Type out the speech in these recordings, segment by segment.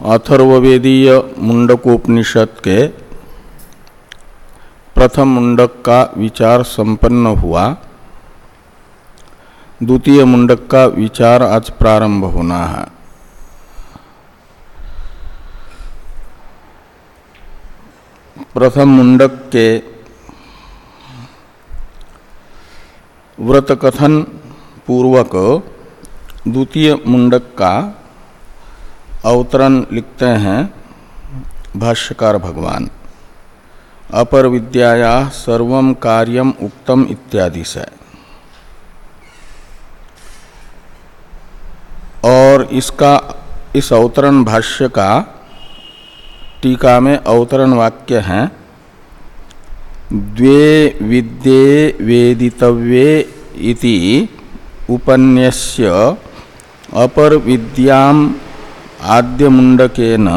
अथर्ववेदीय मुंडकोपनिषद के प्रथम मुंडक का विचार संपन्न हुआ। द्वितीय मुंडक का विचार आज प्रारंभ होना है। प्रथम मुंडक के व्रत कथन पूर्वक द्वितीय मुंडक का अवतरण लिखते हैं, भाष्यकार भगवान, अपर विद्याया सर्व कार्यम उक्तम इत्यादि से। और इसका, इस अवतरण भाष्य का टीका में अवतरण वाक्य है, द्वे विद्ये वेदितव्ये इति उपन्यस्य अपर विद्याम आद्य मुंडकेन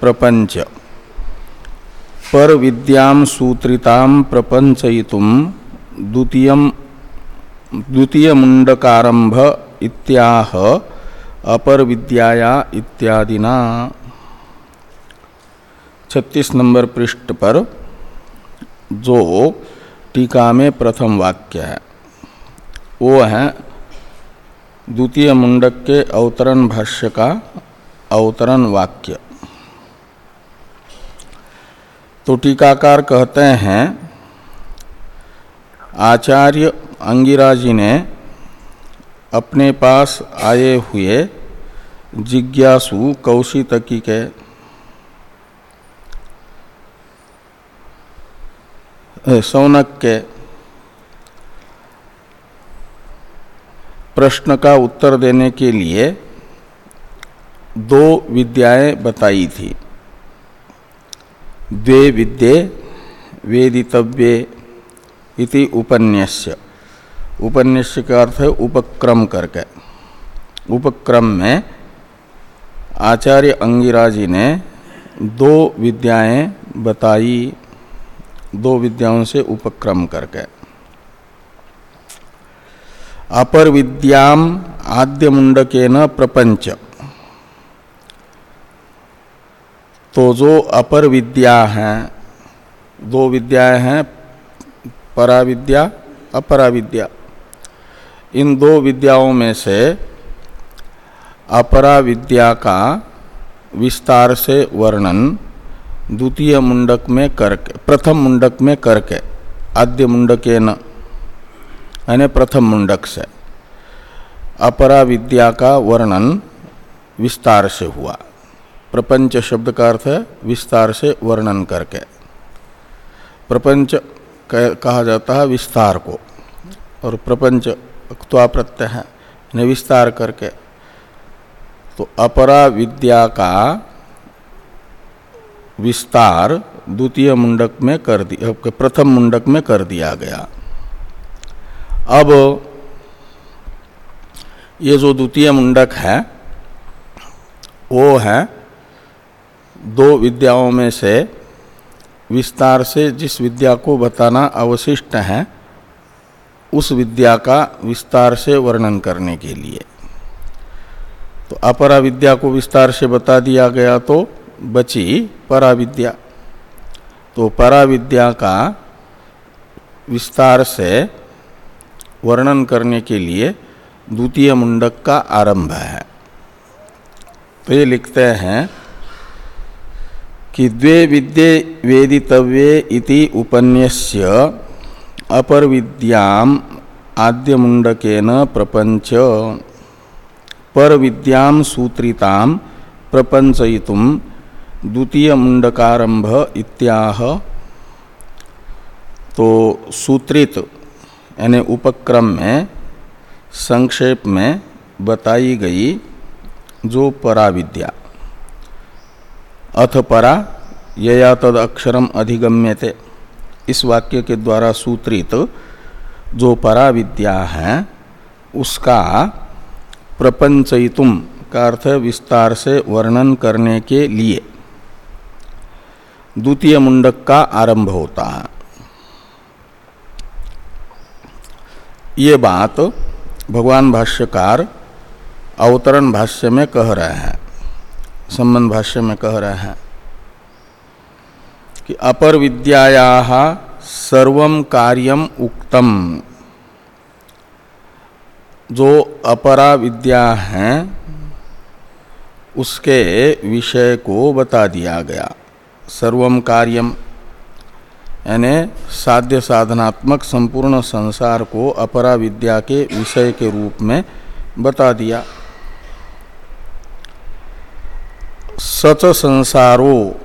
प्रपंच पर विद्याम सूत्रिताम प्रपंचयितुम द्वितीय द्वितीय मुंडकारंभ इत्याह अपर विद्याया इत्यादिना। छत्तीस नंबर पृष्ठ पर, जो टीका में प्रथम वाक्य है, वो है द्वितीय मुंडक के अवतरण भाष्य का अवतरण वाक्य। तो टीकाकार कहते हैं, आचार्य अंगिरा जी ने अपने पास आए हुए जिज्ञासु कौशितकी के सौनक के प्रश्न का उत्तर देने के लिए दो विद्याएँ बताई थी। द्वे विद्ये वेदितव्ये इति उपन्यास्य। उपन्यास्य का अर्थ है उपक्रम करके। उपक्रम में आचार्य अंगिरा जी ने दो विद्याएँ बताई, दो विद्याओं से उपक्रम करके। अपर विद्याम आद्य मुंडके न प्रपंच। तो जो अपर विद्या हैं, दो विद्याएँ हैं परा विद्या अपरा विद्या इन दो विद्याओं में से अपरा विद्या का विस्तार से वर्णन द्वितीय मुंडक में करके, प्रथम मुंडक में करके, आद्य मुंडके न, यानी प्रथम मुंडक से अपरा विद्या का वर्णन विस्तार से हुआ। प्रपंच शब्द का अर्थ है विस्तार से वर्णन करके। प्रपंच कहा जाता है विस्तार को, और प्रपंच प्रत्यय है विस्तार करके। तो अपरा विद्या का विस्तार द्वितीय मुंडक में कर दिया प्रथम मुंडक में कर दिया गया। अब ये जो द्वितीय मुंडक है, वो है दो विद्याओं में से विस्तार से जिस विद्या को बताना अवशिष्ट है, उस विद्या का विस्तार से वर्णन करने के लिए। तो अपरा विद्या को विस्तार से बता दिया गया तो बची परा विद्या। तो परा विद्या का विस्तार से वर्णन करने के लिए द्वितीय मुंडक का आरंभ है। तो ये लिखते हैं कि द्वे विद्ये वेदितव्ये इति उपन्यस्य अपर विद्याम आद्य मुंडकेन प्रपंच पर विद्याम सूत्रिताम प्रपंचयितुम द्वितीय मुंडकारंभ इत्याह। तो सूत्रित, यानी उपक्रम में संक्षेप में बताई गई जो पराविद्या। अथ परा यया तद अक्षरम अधिगम्यते। इस वाक्य के द्वारा सूत्रित जो परा विद्या है, उसका प्रपंचयितुम का अर्थ विस्तार से वर्णन करने के लिए। द्वितीय मुंडक का आरंभ होता है। ये बात भगवान भाष्यकार अवतरण भाष्य में कह रहे हैं। संबंध भाष्य में कह रहे हैं कि अपर विद्याया सर्व कार्यम उक्तम। जो अपरा विद्या है, उसके विषय को बता दिया गया। सर्वम कार्यम, यानी साध्य साधनात्मक संपूर्ण संसार को अपरा विद्या के विषय के रूप में बता दिया। सच संसारो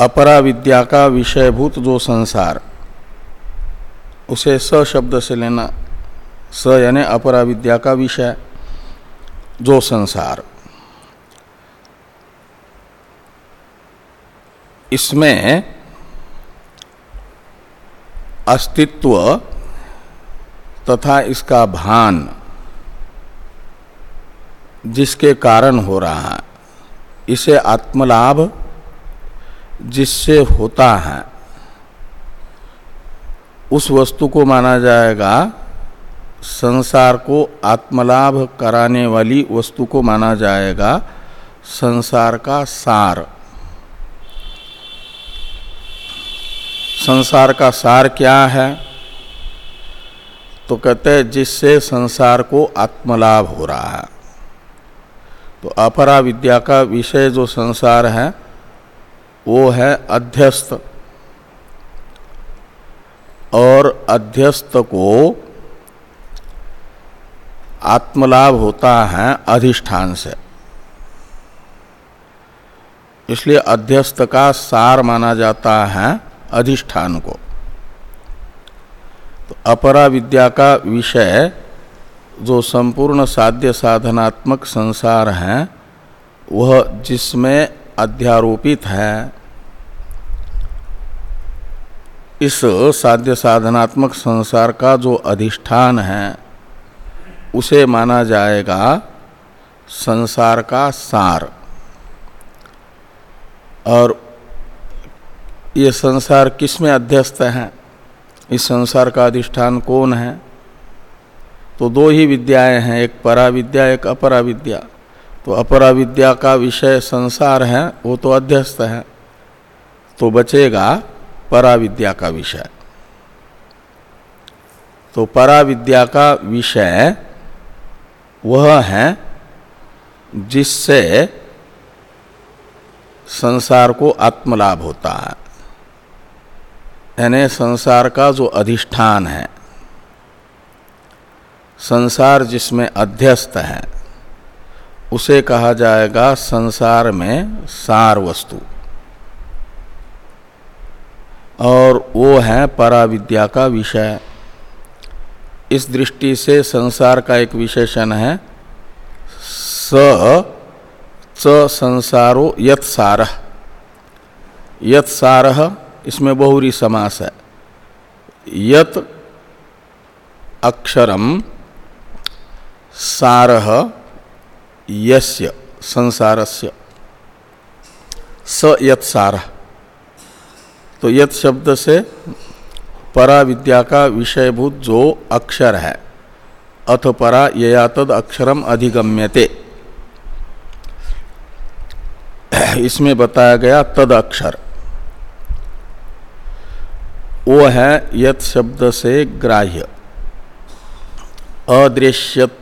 अपरा विद्या का विषयभूत जो संसार, उसे स शब्द से लेना, स यानी अपरा विद्या का विषय, जो संसार। इसमें अस्तित्व तथा इसका भान जिसके कारण हो रहा है। इसे आत्मलाभ जिससे होता है, उस वस्तु को माना जाएगा संसार को आत्मलाभ कराने वाली वस्तु को माना जाएगा संसार का सार। संसार का सार क्या है? तो कहते हैं जिससे संसार को आत्मलाभ हो रहा है। तो अपरा विद्या का विषय जो संसार है, वो है अध्यस्त। और अध्यस्त को आत्मलाभ होता है अधिष्ठान से। इसलिए अध्यस्त का सार माना जाता है अधिष्ठान को। तो अपरा विद्या का विषय जो संपूर्ण साध्य साधनात्मक संसार है, वह जिसमें अध्यारोपित है, इस साध्य साधनात्मक संसार का जो अधिष्ठान है, उसे माना जाएगा संसार का सार। और ये संसार किसमें अध्यस्त है? इस संसार का अधिष्ठान कौन है? तो दो ही विद्याएँ हैं, एक परा विद्या एक अपरा विद्या तो अपरा विद्या का विषय संसार है, वो तो अध्यस्त है। तो बचेगा परा विद्या का विषय। तो परा विद्या का विषय वह है, जिससे संसार को आत्मलाभ होता है। यानी संसार का जो अधिष्ठान है संसार जिसमें अध्यस्त है, उसे कहा जाएगा संसार में सार वस्तु। और वो है पराविद्या का विषय। इस दृष्टि से संसार का एक विशेषण है, स, च संसारो यत सार। यत सार, इसमें बहुरी समास है। यत अक्षरम सारह यस्य, संसारस्य। स यत तो यत शब्द से परा विद्या का विषयभूत जो अक्षर है, अथ परा यया तद अक्षरम अधिगम्यते। इसमें बताया गया तद अक्षर। वो है यत शब्द से ग्राह्य।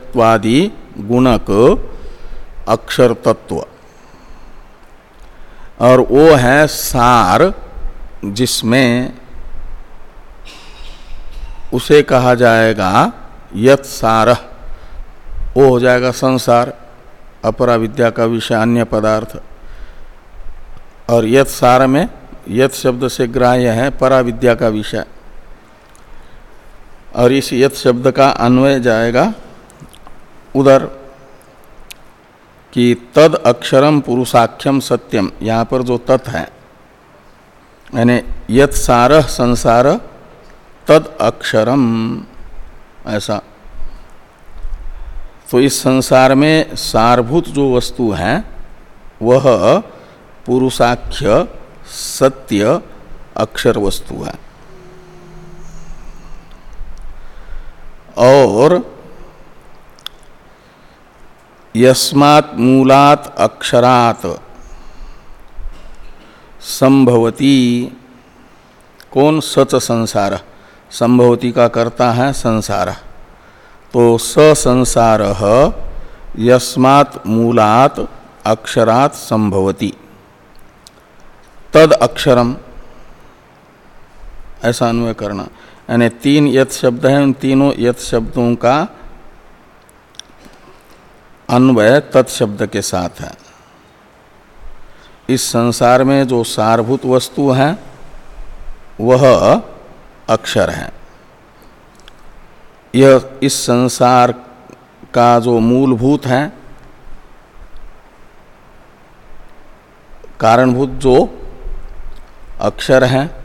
अदृश्यवादी गुणक अक्षर तत्व और वो है सार, जिसमें उसे कहा जाएगा यत सार। वो हो जाएगा संसार, अपरा विद्या का विषय, अन्य पदार्थ। और यत सार में, यत शब्द से ग्राह्य है, परा विद्या का विषय। और इस यत शब्द का अन्वय जाएगा उधर कि तद अक्षरम पुरुषाख्यम सत्यम यहाँ पर जो तत् है, यानी यत सार संसार तद अक्षरम ऐसा। तो इस संसार में सारभूत जो वस्तु है, वह पुरुषाख्य सत्य अक्षर वस्तु है। और यस्मात् मूलात अक्षरात। संभवती कौन सच संसार? संभवती का करता है संसार। तो स संसार यस्मात् मूलात अक्षरात संभवती। तद अक्षरम। ऐसा अन्वय करना। यानी तीन यथ शब्द हैं, उन तीनों यथ शब्दों का अन्वय तत्शब्द के साथ है। इस संसार में जो सारभूत वस्तु है, वह अक्षर है। यह इस संसार का जो मूलभूत है, कारणभूत जो अक्षर है,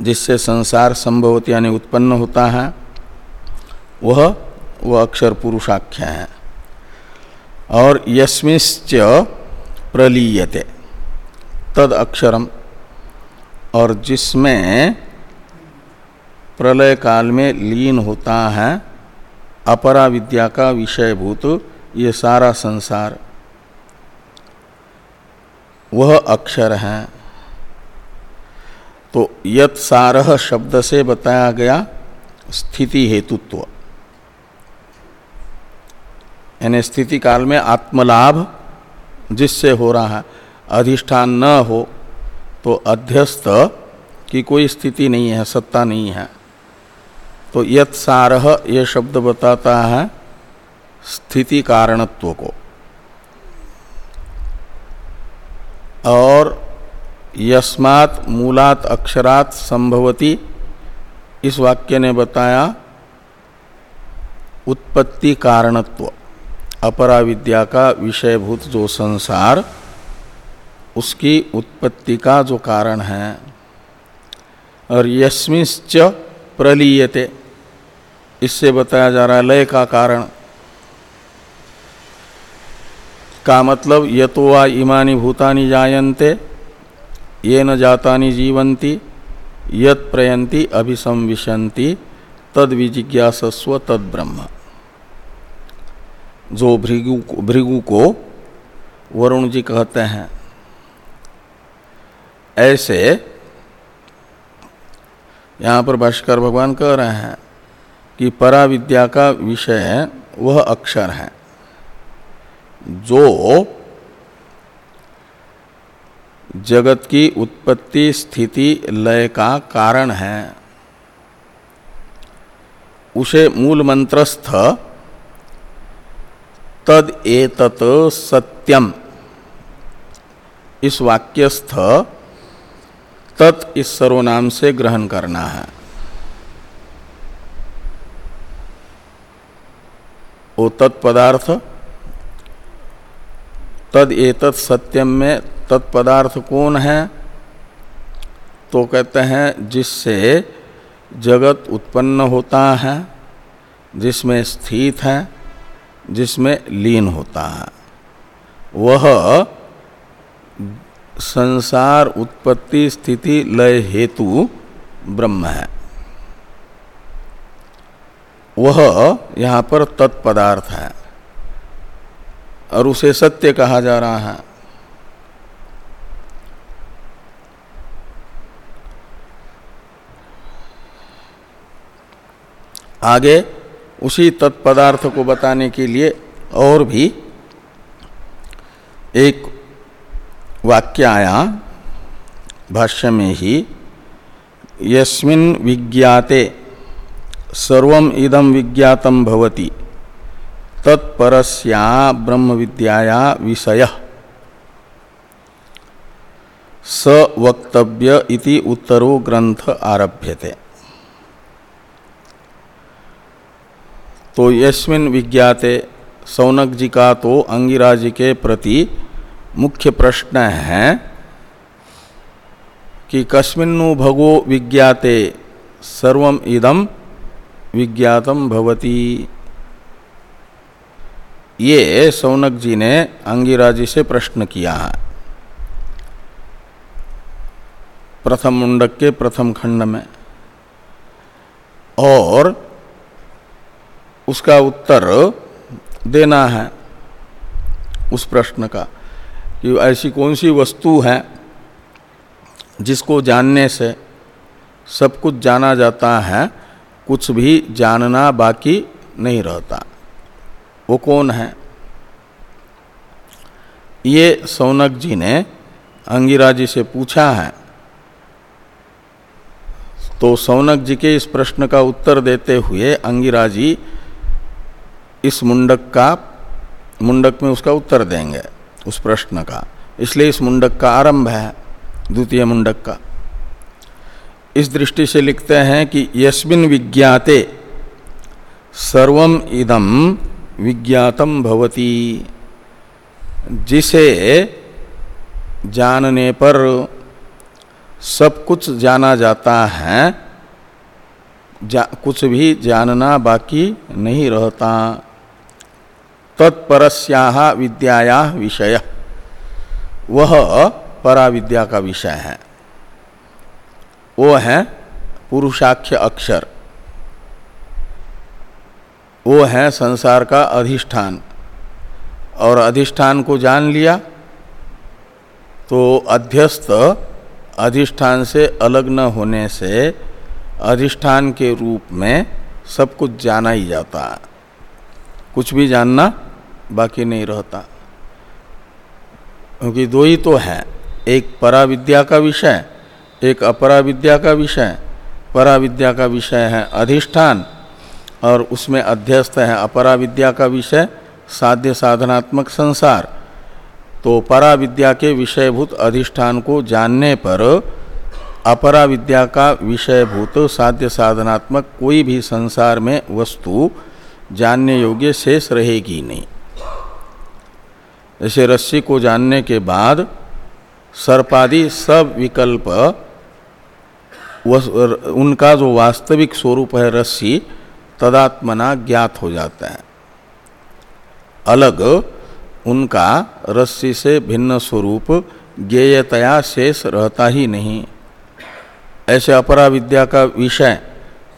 जिससे संसार संभवत यानी उत्पन्न होता है, वह वह अक्षर पुरुषाख्य है। और यस्मिश्च प्रलीयते। तद अक्षरम। और जिसमें प्रलय काल में लीन होता है अपरा विद्या का विषयभूत, ये सारा संसार। वह अक्षर है। तो यत सारह शब्द से बताया गया स्थिति हेतुत्व। यानी स्थिति काल में आत्मलाभ जिससे हो रहा है, अधिष्ठान न हो तो अध्यस्त की कोई स्थिति नहीं है, सत्ता नहीं है। तो यत सारह ये शब्द बताता है स्थिति कारणत्व को। और यस्मात् मूलात अक्षरात संभवती, इस वाक्य ने बताया, उत्पत्ति कारणत्व। अपरा विद्या का विषयभूत जो संसार, उसकी उत्पत्ति का जो कारण है, और यस्मिश्च प्रलीयते। इससे बताया जा रहा है लय का कारण। का मतलब यतो वा इमानी भूतानि जायन्ते ये न जातानि जीवंती यत प्रयंती अभिसंविशंति तद विजिज्ञासस्व तद ब्रह्म जो भृगु भृगु को वरुण जी कहते हैं। ऐसे यहाँ पर भाष्कर भगवान कह रहे हैं कि परा विद्या का विषय वह अक्षर है, जो जगत की उत्पत्ति स्थिति लय का कारण है। उसे मूल मंत्रस्थ तद एतत सत्यम। इस वाक्यस्थ तत् इस सर्वनाम से ग्रहण करना है। वो तत्पदार्थ तद एतत् सत्यम में तत्पदार्थ कौन है? तो कहते हैं, जिससे जगत उत्पन्न होता है, जिसमें स्थित है जिसमें लीन होता है, वह संसार उत्पत्ति स्थिति लय हेतु ब्रह्म है। वह यहाँ पर तत्पदार्थ है और उसे सत्य कहा जा रहा है। आगे उसी तत्पदार्थ को बताने के लिए और भी एक वाक्य आया भाष्य में ही, यस्मिन विज्ञाते सर्वम इदम विज्ञातम भवति, तत्परस्या ब्रह्म विद्याया विषय, स वक्तव्य इति उत्तरो ग्रंथ आरभ्यते। तो यस्मिन विज्ञाते सौनक जी का तो अंगिरा जी के प्रति मुख्य प्रश्न है कि कस्मिन्नु भगो विज्ञाते सर्वम इदम विज्ञातम भवती। ये सौनक जी ने अंगिरा जी से प्रश्न किया है। प्रथम मुंडक के प्रथम खंड में। और उसका उत्तर देना है उस प्रश्न का कि ऐसी कौन सी वस्तु है जिसको जानने से सब कुछ जाना जाता है, कुछ भी जानना बाकी नहीं रहता। वो कौन है? ये सौनक जी ने अंगिरा जी से पूछा है। तो सौनक जी के इस प्रश्न का उत्तर देते हुए अंगिरा जी इस मुंडक का मुंडक में उसका उत्तर देंगे उस प्रश्न का। इसलिए इस मुंडक का आरंभ है द्वितीय मुंडक का। इस दृष्टि से लिखते हैं कि यस्मिन विज्ञाते सर्वम इदम विज्ञातम भवती। जिसे जानने पर सब कुछ जाना जाता है जा, कुछ भी जानना बाकी नहीं रहता। तत्परस्या विद्याया विषय। वह पराविद्या का विषय है। वो है पुरुषाख्य अक्षर। वो है संसार का अधिष्ठान। और अधिष्ठान को जान लिया तो अध्यस्त अधिष्ठान से अलग न होने से अधिष्ठान के रूप में सब कुछ जाना ही जाता है। कुछ भी जानना बाकी नहीं रहता। क्योंकि दो ही तो है। एक पराविद्या का विषय, एक अपरा विद्या का विषय। परा विद्या का विषय है अधिष्ठान और उसमें अध्यस्त है अपरा विद्या का विषय, साध्य साधनात्मक संसार। तो परा विद्या के विषयभूत अधिष्ठान को जानने पर अपरा विद्या का विषयभूत साध्य साधनात्मक कोई भी संसार में वस्तु जानने योग्य शेष रहेगी नहीं। जैसे रस्सी को जानने के बाद सर्पादि सब विकल्प उनका जो वास्तविक स्वरूप है रस्सी, तदात्मना ज्ञात हो जाता है। अलग, उनका रस्सी से भिन्न स्वरूप ज्ञेयतया शेष रहता ही नहीं। ऐसे अपरा विद्या का विषय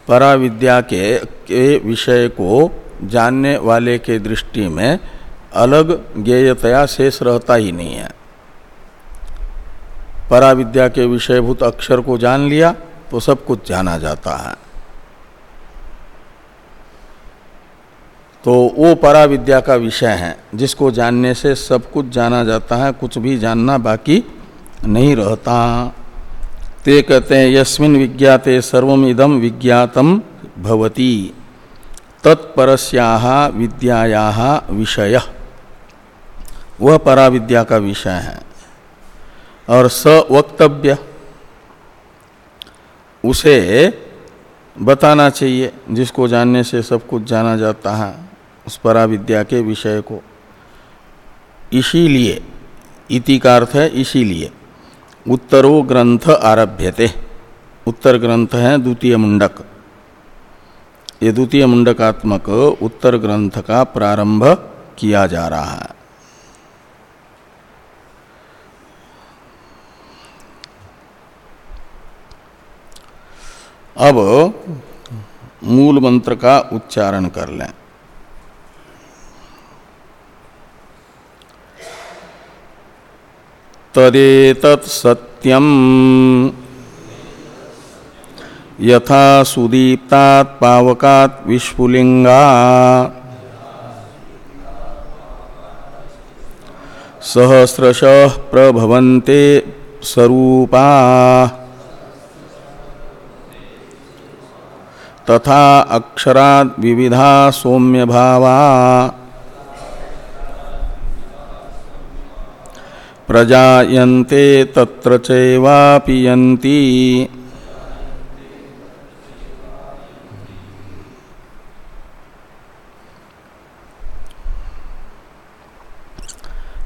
परा विद्या के, के विषय को जानने वाले के दृष्टि में अलग ज्ञेयतया शेष रहता ही नहीं है। परा विद्या के विषयभूत अक्षर को जान लिया तो सब कुछ जाना जाता है। तो वो परा विद्या का विषय है जिसको जानने से सब कुछ जाना जाता है कुछ भी जानना बाकी नहीं रहता। ते कहते हैं, यस्मिन विज्ञाते सर्वम इदम विज्ञातम भवती। तत्परस्या विद्याया विषय। वह परा विद्या का विषय है। और स वक्तव्य। उसे बताना चाहिए, जिसको जानने से सब कुछ जाना जाता है, उस परा विद्या के विषय को। इसीलिए, इति का अर्थ है इसीलिए। उत्तरो ग्रंथ आरभ्यते। उत्तर ग्रंथ है द्वितीय मुंडक। ये द्वितीय मुंडकात्मक उत्तर ग्रंथ का प्रारंभ किया जा रहा है। अब मूल मंत्र का उच्चारण कर लें। तदेतत् सत्यम। यथा सुदीप्तात् पावकात् विस्फुलिंगा सहस्रश प्रभवन्ते स्वरूपा। तथा अक्षरा विविधा सौम्य भावा प्रजायन्ते तत्र चैवापियन्ति।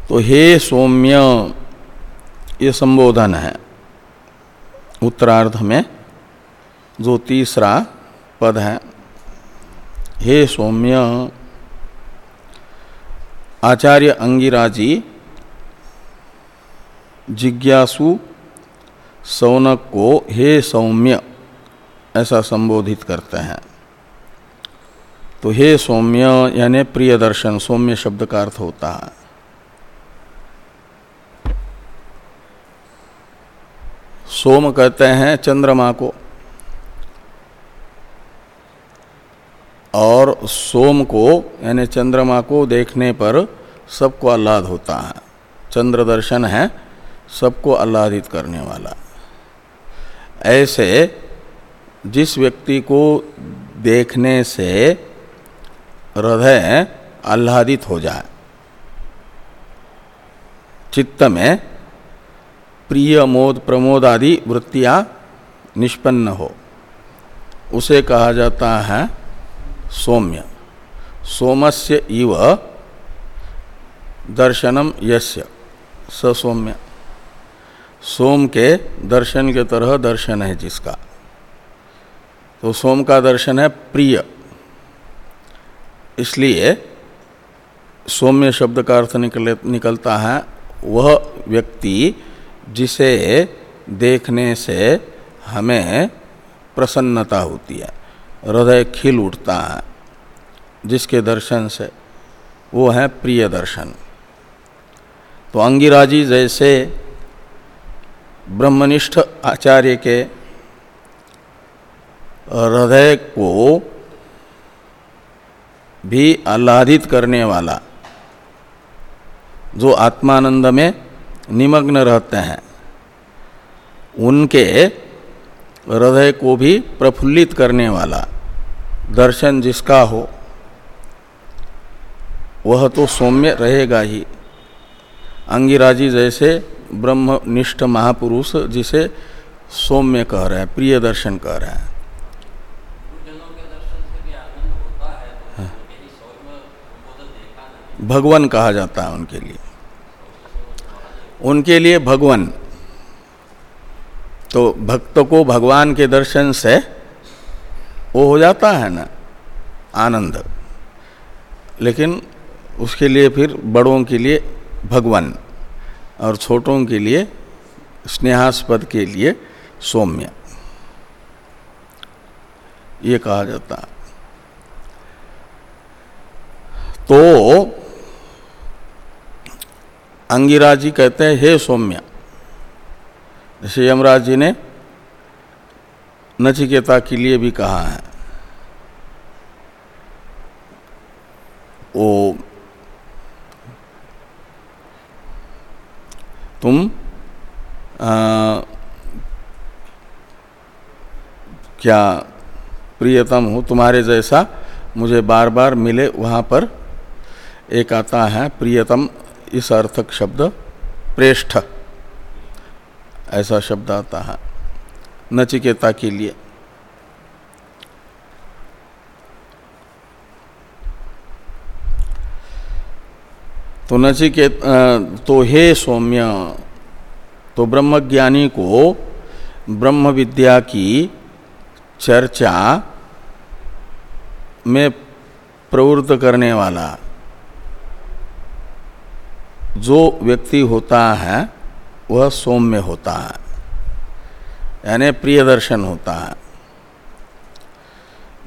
तो हे सौम्य, ये संबोधन है। उत्तरार्ध में जो तीसरा पद है, हे सौम्य, आचार्य अंगिराजी जिज्ञासु सौनक को हे सौम्य, ऐसा संबोधित करते हैं। तो हे सौम्य, यानी प्रिय दर्शन, सौम्य शब्द का अर्थ होता है। सोम कहते हैं चंद्रमा को, और सोम को, यानी चंद्रमा को देखने पर सबको आह्लाद होता है। चंद्र दर्शन है सबको आह्लादित करने वाला। ऐसे जिस व्यक्ति को देखने से हृदय आह्लादित हो जाए, चित्त में प्रिय, मोद, प्रमोद आदि वृत्तियाँ निष्पन्न हो, उसे कहा जाता है सौम्य। सोमस्य इव दर्शनम यस्य सौम्य। सोम के दर्शन के तरह दर्शन है जिसका। तो सोम का दर्शन है प्रिय। इसलिए सौम्य शब्द का अर्थ निकल, निकलता है, वह व्यक्ति जिसे देखने से हमें प्रसन्नता होती है, हृदय खिल उठता है, जिसके दर्शन से वो है प्रिय दर्शन। तो अंगिराजी जैसे ब्रह्मनिष्ठ आचार्य के हृदय को भी आह्लादित करने वाला, जो आत्मानंद में निमग्न रहते हैं, उनके हृदय को भी प्रफुल्लित करने वाला दर्शन जिसका हो, वह तो सौम्य रहेगा ही। अंगिराजी जैसे ब्रह्मनिष्ठ महापुरुष जिसे सौम्य कह रहे हैं, प्रिय दर्शन कह रहे हैं। भगवान कहा जाता है उनके लिए। उनके लिए भगवान। तो भक्त को भगवान के दर्शन से वो हो जाता है ना, आनंद। लेकिन उसके लिए फिर बड़ों के लिए भगवान। और छोटों के लिए, स्नेहास्पद के लिए सौम्य। ये कहा जाता तो अंगिराज जी कहते हैं, हे सौम्य। जैसे यमराज जी ने नचिकेता के लिए भी कहा है। ओ तुम आ, क्या प्रियतम हो तुम्हारे जैसा? मुझे बार बार मिले वहाँ पर। एक आता है, प्रियतम, इस अर्थक शब्द, प्रेष्ठ। ऐसा शब्द आता है, नचिकेता के लिए। तो नचिकेत तो हे सौम्य तो ब्रह्मज्ञानी को ब्रह्म विद्या की चर्चा में प्रवृत्त करने वाला जो व्यक्ति होता है, वह सौम्य होता है, यानी प्रिय दर्शन होता है।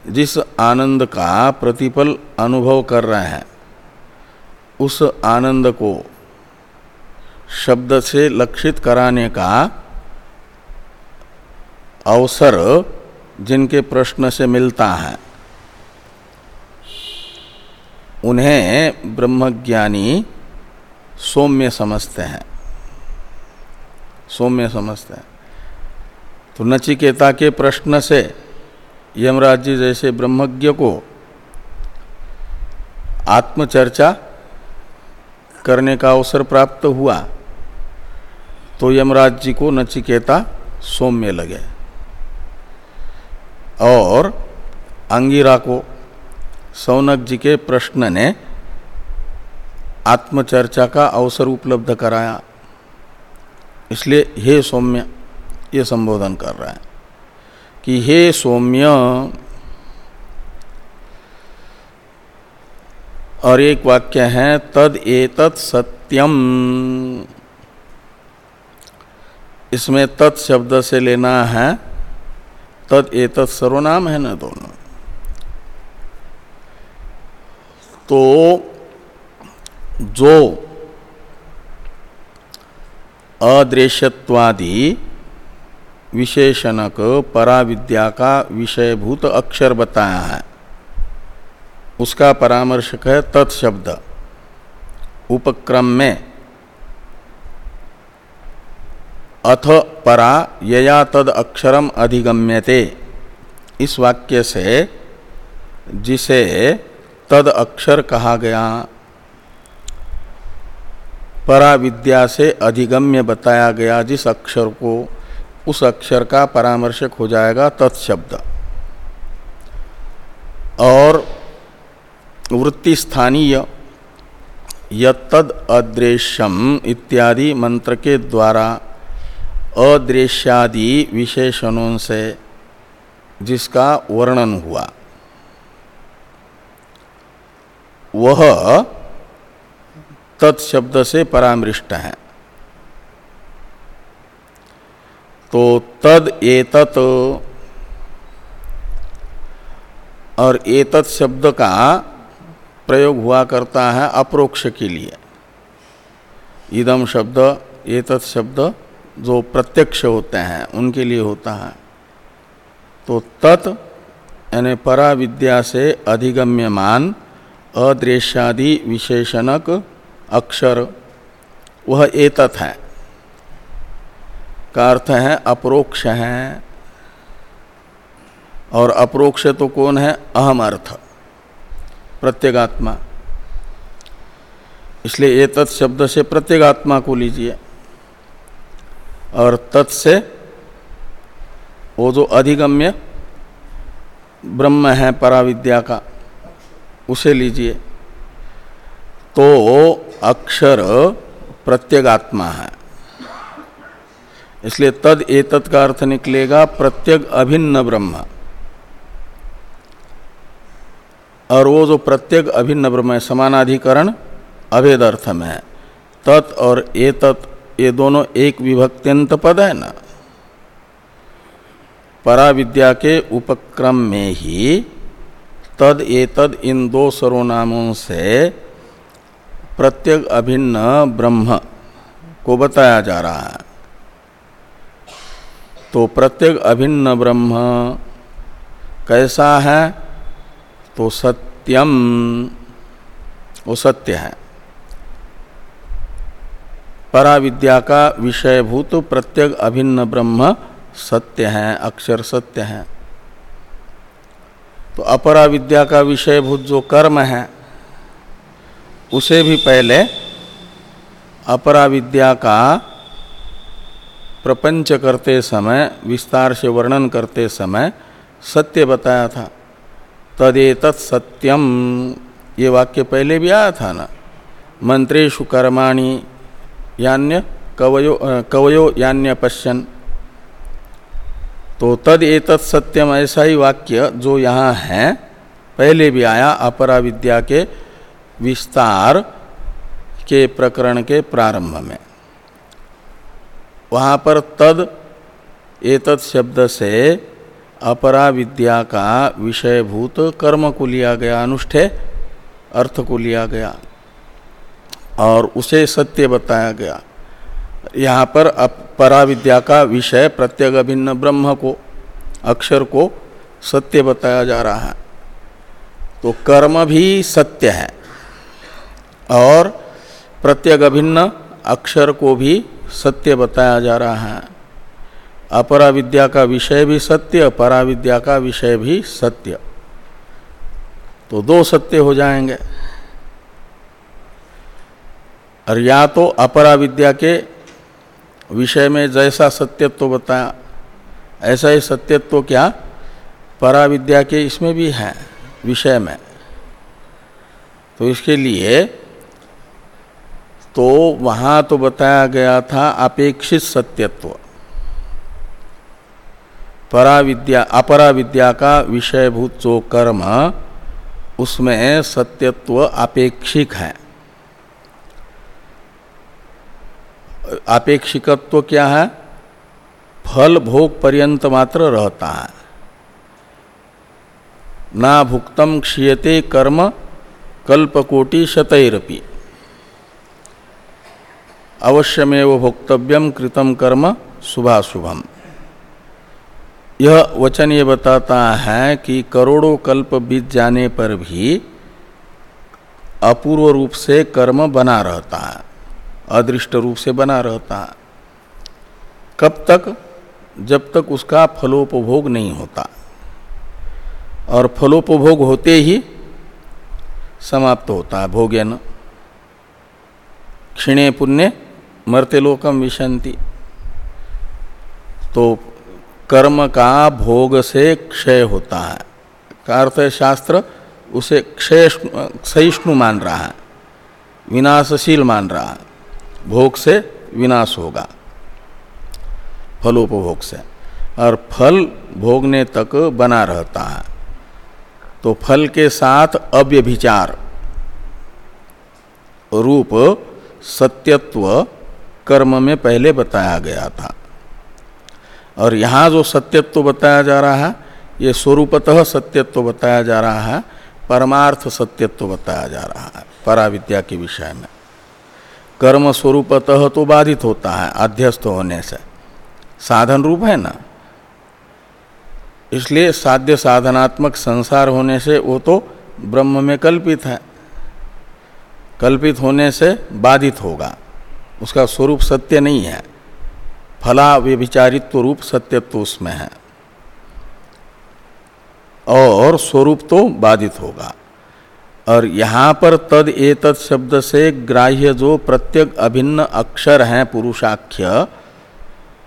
जिस आनंद का प्रतिपल अनुभव कर रहे हैं, उस आनंद को शब्द से लक्षित कराने का अवसर जिनके प्रश्न से मिलता है, उन्हें ब्रह्मज्ञानी सौम्य समझते हैं। सौम्य समझते हैं। तो नचिकेता के प्रश्न से यमराज जी जैसे ब्रह्मज्ञ को आत्मचर्चा करने का अवसर प्राप्त हुआ तो यमराज जी को नचिकेता सौम्य लगे। और अंगिरा को सौनक जी के प्रश्न ने आत्मचर्चा का अवसर उपलब्ध कराया। इसलिए हे सौम्य, ये संबोधन कर रहा है कि हे सौम्य, और एक वाक्य है, तद एतत् सत्यम। इसमें तत् शब्द से लेना है तद एतत् सर्वनाम है ना दोनों। तो जो अदृश्यवादी विशेषणक पराविद्या का विषयभूत अक्षर बताया है, उसका परामर्शक है तत्शब्द। उपक्रम में अथ परा यया तद अक्षरम अधिगम्यते। इस वाक्य से जिसे तद अक्षर कहा गया, परा विद्या से अधिगम्य बताया गया जिस अक्षर को, उस अक्षर का परामर्शक हो जाएगा तत्शब्द। और वृत्ति स्थानीय यद अदृश्यम इत्यादि मंत्र के द्वारा अदृश्यादि विशेषणों से जिसका वर्णन हुआ। वह तत्शब्द से परामृष्ट है। तो तद एतत और एतत शब्द का प्रयोग हुआ करता है अप्रोक्ष के लिए। इदम शब्द, एतत् शब्द जो प्रत्यक्ष होते हैं, उनके लिए होता है। तो तत्, यानी परा विद्या से अधिगम्यमान, अदृश्यादि विशेषणक अक्षर, वह एतत् है। का अर्थ है अप्रोक्ष है। और अप्रोक्ष तो कौन है? अहम अर्थ। प्रत्येगात्मा। इसलिए ये तत् शब्द से प्रत्येगात्मा को लीजिए। और तत् से वो जो अधिगम्य ब्रह्म है पराविद्या का, उसे लीजिए। तो अक्षर प्रत्यगात्मा है। इसलिए तद एतत् का अर्थ निकलेगा प्रत्यग अभिन्न ब्रह्म। और वो जो प्रत्येक अभिन्न ब्रह्म है, समानाधिकरण अभेद अर्थ में है। तत् और ए तत् ये दोनों एक विभक्त्यंत पद है ना। पराविद्या के उपक्रम में ही तद ए तद इन दो सर्वनामों से प्रत्येक अभिन्न ब्रह्म को बताया जा रहा है। तो प्रत्येक अभिन्न ब्रह्म कैसा है? तो सत्यम, वो सत्य है। पराविद्या का विषयभूत प्रत्येक अभिन्न ब्रह्म सत्य है, अक्षर सत्य है। तो अपरा विद्या का विषयभूत जो कर्म है, उसे भी पहले अपरा विद्या का प्रपंच करते समय, विस्तार से वर्णन करते समय सत्य बताया था। तदेत सत्यम। ये वाक्य पहले भी आया था ना? मंत्रेशु कर्माणी यान्य कवयो कवयो यान्य पश्यन। तो तद एतत् सत्यम, ऐसा ही वाक्य जो यहाँ है, पहले भी आया अपरा विद्या के विस्तार के प्रकरण के प्रारंभ में। वहाँ पर तद एतत् शब्द से अपरा विद्या का विषयभूत कर्म को लिया गया अनुष्ठे अर्थ को लिया गया। और उसे सत्य बताया गया। यहाँ पर परा विद्या का विषय प्रत्यग अभिन्न ब्रह्म को, अक्षर को सत्य बताया जा रहा है। तो कर्म भी सत्य है और प्रत्यग अभिन्न अक्षर को भी सत्य बताया जा रहा है। अपरा विद्या का विषय भी सत्य, पराविद्या का विषय भी सत्य। तो दो सत्य हो जाएँगे। और या तो अपरा विद्या के विषय में जैसा सत्यत्व बताया ऐसा ही सत्यत्व क्या परा विद्या के इसमें भी है, विषय में। तो इसके लिए तो वहाँ तो बताया गया था अपेक्षित सत्यत्व। परा विद्या, अपरा विद्या का विषयभूत जो कर्म, उसमें सत्यत्व अपेक्षिक है। अपेक्षिकत्व क्या है? फल भोग पर्यंत मात्र रहता है। ना भुक्तम क्षीयते कर्म, कल्पकोटि शतरपी। अवश्यमेव भोक्तव्यम कृतम कर्म, शुभाशुभम। यह वचन ये बताता है कि करोड़ों कल्प बीत जाने पर भी अपूर्व रूप से कर्म बना रहता है। अदृष्ट रूप से बना रहता है। कब तक? जब तक उसका फलोपभोग नहीं होता। और फलोपभोग होते ही समाप्त होता है भोग्यन क्षिणे पुण्य मरते लोकम विशंति तो कर्म का भोग से क्षय होता है। का अर्थ शास्त्र, उसे क्षय सहिष्णु मान रहा है। विनाशशील मान रहा है। भोग से विनाश होगा, फलोपभोग से। और फल भोगने तक बना रहता है। तो फल के साथ अव्यभिचार, रूप सत्यत्व कर्म में पहले बताया गया था। और यहाँ जो सत्यत्व बताया जा रहा है, ये स्वरूपतः सत्यत्व बताया जा रहा है, परमार्थ सत्यत्व बताया जा रहा है, पराविद्या के विषय में। कर्म स्वरूपतः तो बाधित होता है, अध्यस्त होने से। साधन रूप है ना? इसलिए साध्य साधनात्मक संसार होने से वो तो ब्रह्म में कल्पित है। कल्पित होने से बाधित होगा। उसका स्वरूप सत्य नहीं है। फला व्यभिचारित्व रूप सत्यत्व उसमें है। और स्वरूप तो बाधित होगा। और यहाँ पर तद एतत् शब्द से ग्राह्य जो प्रत्येक अभिन्न अक्षर हैं पुरुषाख्य,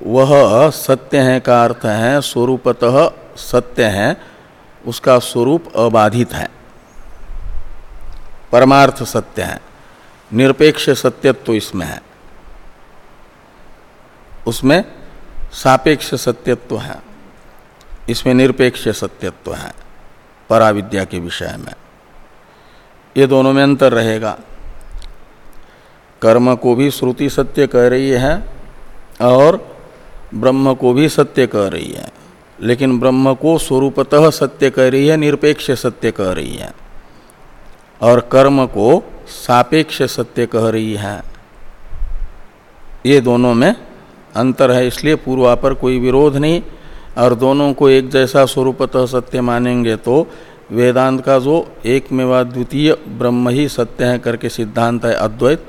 वह सत्य है का अर्थ है, स्वरूपतः सत्य है, उसका स्वरूप अबाधित है। परमार्थ सत्य है, निरपेक्ष सत्यत्व तो इसमें है। उसमें सापेक्ष सत्यत्व तो है, इसमें निरपेक्ष सत्यत्व तो है, पराविद्या के विषय में। ये दोनों में अंतर रहेगा। कर्म को भी श्रुति सत्य कह रही है और ब्रह्म को भी सत्य कह रही है। लेकिन ब्रह्म को स्वरूपतः सत्य कह रही है, निरपेक्ष सत्य कह रही है और कर्म को सापेक्ष सत्य कह रही है। ये दोनों में अंतर है, इसलिए पूर्वा पर कोई विरोध नहीं और दोनों को एक जैसा स्वरूपतः सत्य मानेंगे तो वेदांत का जो एक मेवा द्वितीय ब्रह्म ही सत्य है करके सिद्धांत है अद्वैत,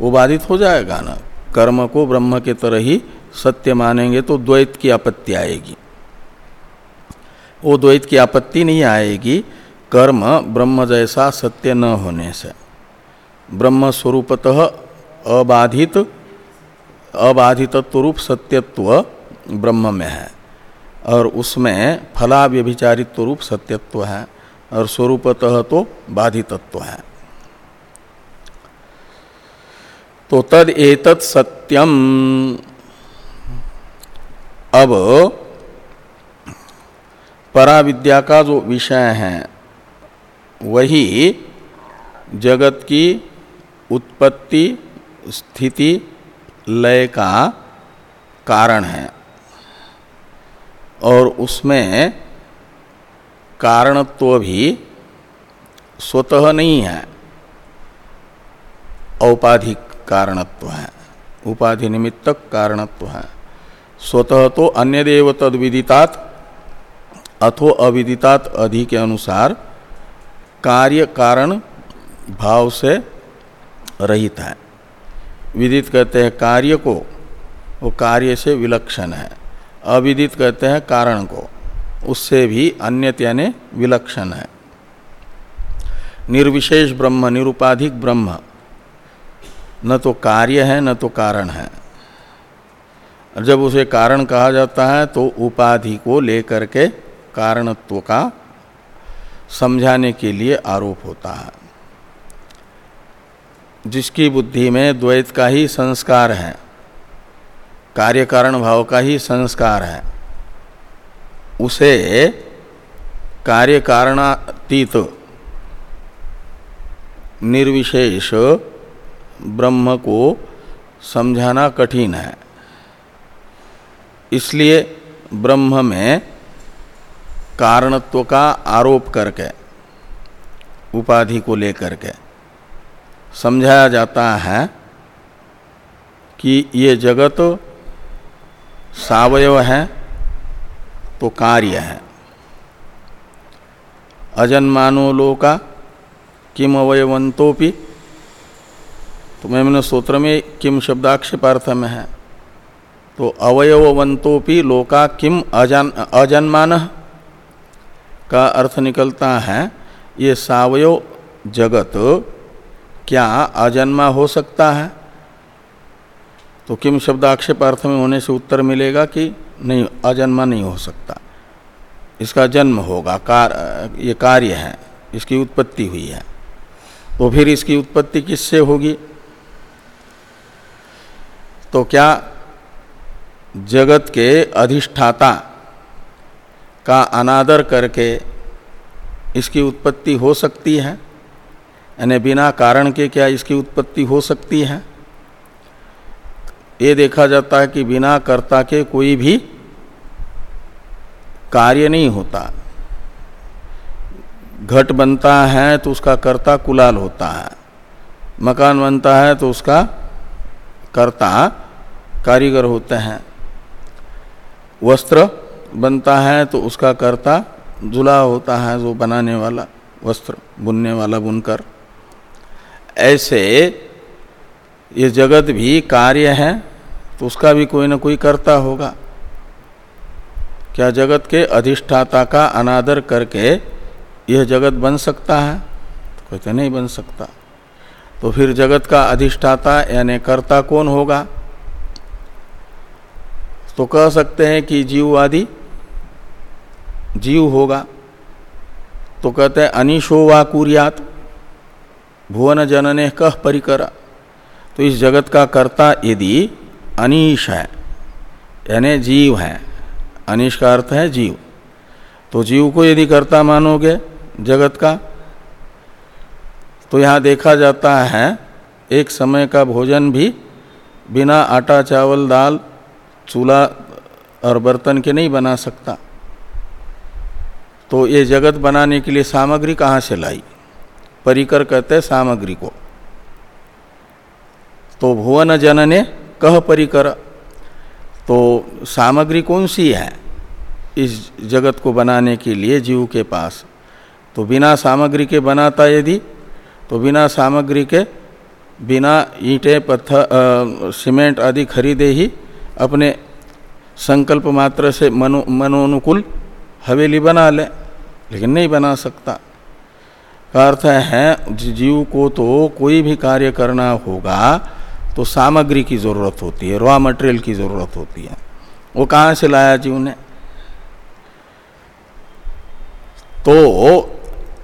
वो बाधित हो जाएगा ना? कर्म को ब्रह्म के तरह ही सत्य मानेंगे तो द्वैत की आपत्ति आएगी। वो द्वैत की आपत्ति नहीं आएगी, कर्म ब्रह्म जैसा सत्य न होने से। ब्रह्म स्वरूपतः अबाधित, अबाधितत्व रूप सत्यत्व ब्रह्म में है, और उसमें फला व्यभिचारित्व रूप सत्यत्व है। और स्वरूपतः तो बाधितत्व है। तो तद एतत् सत्यम अब पराविद्या का जो विषय है, वही जगत की उत्पत्ति, स्थिति, लय का कारण है। और उसमें कारणत्व भी स्वतः नहीं है। औपाधिक कारणत्व है। उपाधि निमित्तक कारणत्व है। स्वतः तो अन्य देव तद विदितात अथो अविदितात अधि के अनुसार कार्य कारण भाव से रहित है। विदित कहते हैं कार्य को, वो कार्य से विलक्षण है। अविदित कहते हैं कारण को। उससे भी अन्यत यानी विलक्षण है। निर्विशेष ब्रह्म, निरुपाधिक ब्रह्म, न तो कार्य है, न तो कारण है। जब उसे कारण कहा जाता है तो उपाधि को लेकर के कारणत्व का समझाने के लिए आरोप होता है। जिसकी बुद्धि में द्वैत का ही संस्कार है, कार्य कारण भाव का ही संस्कार है। उसे कार्य कारणातीत निर्विशेष ब्रह्म को समझाना कठिन है। इसलिए ब्रह्म में कारणत्व का आरोप करके, उपाधि को लेकर के समझाया जाता है कि ये जगत सावयव है तो कार्य है। अजन्मानो लोका, किम अवयवंतोपि तो मैंने सूत्र में किम शब्दाक्षेपार्थ में है। तो अवयवंतोपि लोका, किम अजन, अजन्मान का अर्थ निकलता है, ये सावयव जगत, क्या अजन्मा हो सकता है? तो किम शब्द आक्षेप अर्थ में होने से उत्तर मिलेगा कि नहीं, अजन्मा नहीं हो सकता। इसका जन्म होगा, कार, ये कार्य है, इसकी उत्पत्ति हुई है। तो फिर इसकी उत्पत्ति किससे होगी? तो क्या जगत के अधिष्ठाता का अनादर करके इसकी उत्पत्ति हो सकती है? यानी बिना कारण के क्या इसकी उत्पत्ति हो सकती है? ये देखा जाता है कि बिना कर्ता के कोई भी कार्य नहीं होता। घट बनता है तो उसका कर्ता कुलाल होता है। मकान बनता है तो उसका कर्ता कारीगर होते हैं। वस्त्र बनता है तो उसका कर्ता जुला होता है, जो बनाने वाला वस्त्र, बुनने वाला बुनकर। ऐसे ये जगत भी कार्य है तो उसका भी कोई ना कोई करता होगा। क्या जगत के अधिष्ठाता का अनादर करके यह जगत बन सकता है? तो कहते नहीं बन सकता। तो फिर जगत का अधिष्ठाता यानी कर्ता कौन होगा? तो कह सकते हैं कि जीववादी जीव होगा। तो कहते हैं अनिशो वा कुरियात भुवन जनने कह परिकरा। तो इस जगत का कर्ता यदि अनिश है, यानी जीव है, अनिश का अर्थ है जीव तो जीव को यदि कर्ता मानोगे जगत का तो यहाँ देखा जाता है एक समय का भोजन भी बिना आटा, चावल, दाल, चूल्हा और बर्तन के नहीं बना सकता। तो ये जगत बनाने के लिए सामग्री कहाँ से लाई? परिकर कहते हैं सामग्री को। तो भुवन जन ने कह परिकर। तो सामग्री कौन सी है इस जगत को बनाने के लिए जीव के पास? तो बिना सामग्री के बनाता यदि तो बिना सामग्री के बिना ईंटें, पत्थर सीमेंट आदि खरीदे ही अपने संकल्प मात्र से मनो, मनोनुकूल हवेली बना ले, लेकिन नहीं बना सकता। का अर्थ है, जीव को तो कोई भी कार्य करना होगा तो सामग्री की ज़रूरत होती है रॉ मटेरियल की ज़रूरत होती है। वो कहाँ से लाया जीव ने तो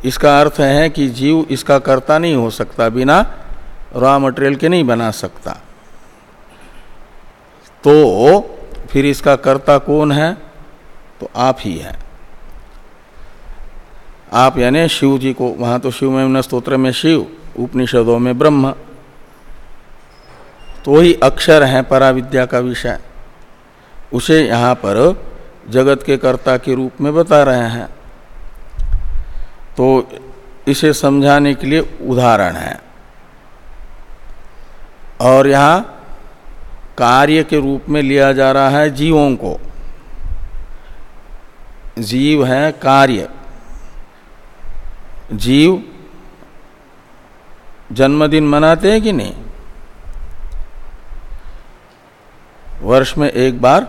इसका अर्थ है कि जीव इसका कर्ता नहीं हो सकता, बिना रॉ मटेरियल के नहीं बना सकता। तो फिर इसका कर्ता कौन है? तो आप ही है। आप यानी शिव जी को, वहाँ तो शिव में स्त्रोत्र में शिव, उपनिषदों में ब्रह्म। तो वही अक्षर है पराविद्या का विषय। उसे यहाँ पर जगत के कर्ता के रूप में बता रहे हैं। तो इसे समझाने के लिए उदाहरण है। और यहाँ कार्य के रूप में लिया जा रहा है जीवों को। जीव है कार्य। जीव जन्मदिन मनाते हैं कि नहीं? वर्ष में एक बार।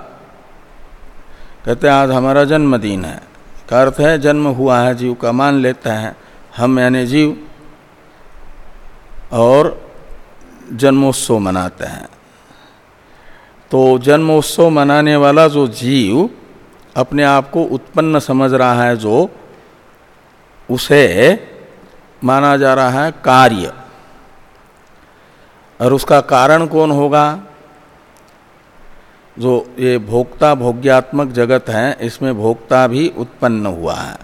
कहते हैं, आज हमारा जन्मदिन है। का अर्थ है, जन्म हुआ है, जीव का मान लेते हैं। हम यानी जीव और जन्मोत्सव मनाते हैं। तो जन्मोत्सव मनाने वाला जो जीव अपने आप को उत्पन्न समझ रहा है, जो उसे माना जा रहा है कार्य। और उसका कारण कौन होगा? जो ये भोक्ता भोग्यात्मक जगत है, इसमें भोक्ता भी उत्पन्न हुआ है।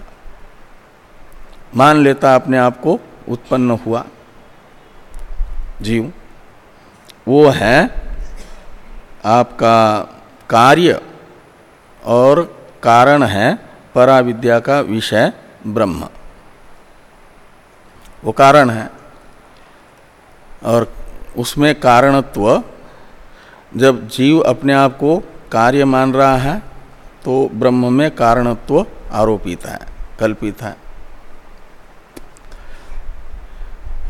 मान लेता अपने आप को उत्पन्न हुआ। जीव, वो है आपका कार्य और कारण है पराविद्या का विषय ब्रह्म। वो कारण है और उसमें कारणत्व जब जीव अपने आप को कार्य मान रहा है तो ब्रह्म में कारणत्व आरोपित है, कल्पित है।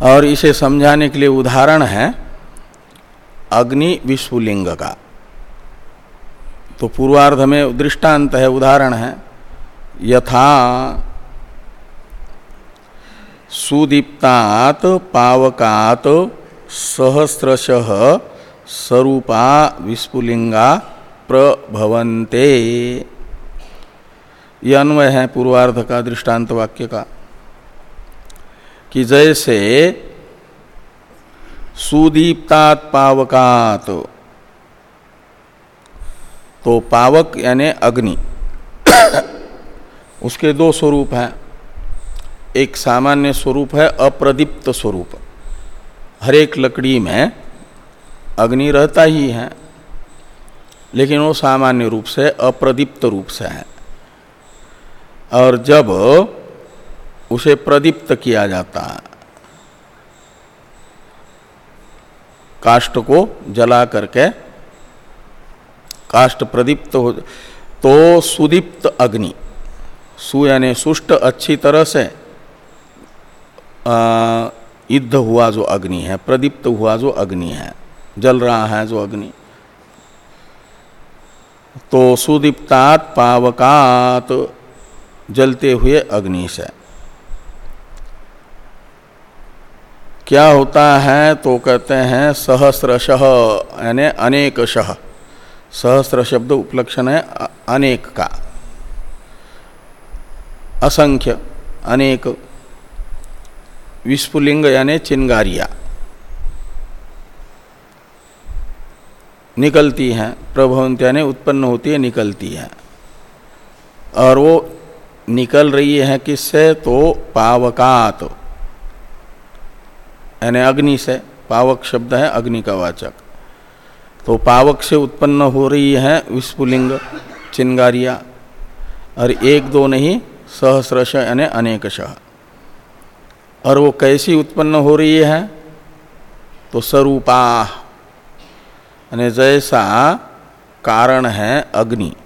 और इसे समझाने के लिए उदाहरण है, अग्नि विश्वलिंग का। तो पूर्वार्ध में दृष्टांत है, उदाहरण है, यथा सुदीप्तात पावकात सहस्रश स्वरूपा विस्फुलिंगा प्रभवंते ये अन्वय है पूर्वार्ध का, दृष्टांत वाक्य का, कि जैसे सुदीप्तात पावकात तो पावक यानी अग्नि, उसके दो स्वरूप हैं। एक सामान्य स्वरूप है, अप्रदीप्त स्वरूप। हर एक लकड़ी में अग्नि रहता ही है, लेकिन वो सामान्य रूप से अप्रदीप्त रूप से है। और जब उसे प्रदीप्त किया जाता है, काष्ट को जला करके काष्ट प्रदीप्त हो तो सुदीप्त अग्नि, सु यानी सुष्ट अच्छी तरह से युद्ध हुआ जो अग्नि है, प्रदीप्त हुआ जो अग्नि है। जल रहा है जो अग्नि। तो सुदीप्तात पावकात जलते हुए अग्नि से। क्या होता है? तो कहते हैं सहस्रश, यानी अनेक शह सहस्र शब्द उपलक्षण है अनेक का। असंख्य, अनेक। विस्फुलिंग, यानी चिंगारिया। निकलती हैं प्रभवंत यानी उत्पन्न होती है, निकलती है। और वो निकल रही है किससे? तो पावकात यानी अग्नि से। पावक शब्द है अग्नि का वाचक। तो पावक से उत्पन्न हो रही है विस्फुलिंग, चिंगारिया, और एक दो नहीं, सहस्रश यानी अनेकशः। और वो कैसी उत्पन्न हो रही है? तो स्वरूपा यानी जैसा कारण है अग्नि।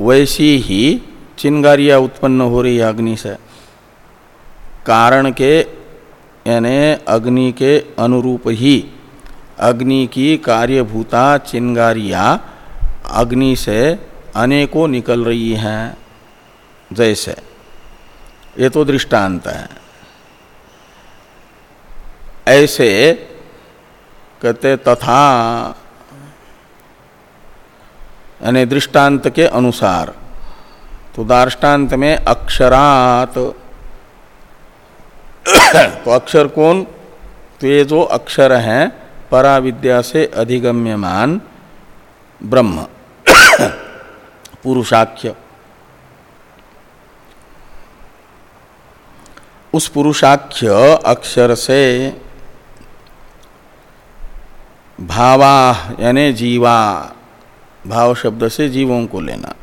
वैसी ही चिंगारियाँ उत्पन्न हो रही है अग्नि से। कारण के, यानी अग्नि के अनुरूप ही अग्नि की कार्यभूता चिंगारियाँ अग्नि से अनेकों निकल रही हैं, जैसे। ये तो दृष्टांत है। ऐसे कहते तथा। यानी दृष्टांत के अनुसार। तो दार्टान्त में अक्षरात। तो अक्षर कौन? तो ये जो अक्षर हैं, पराविद्या से अधिगम्यमान ब्रह्म। पुरुषाख्य। उस पुरुषाख्य अक्षर से भावा, यानी जीवा। भाव शब्द से जीवों को लेना।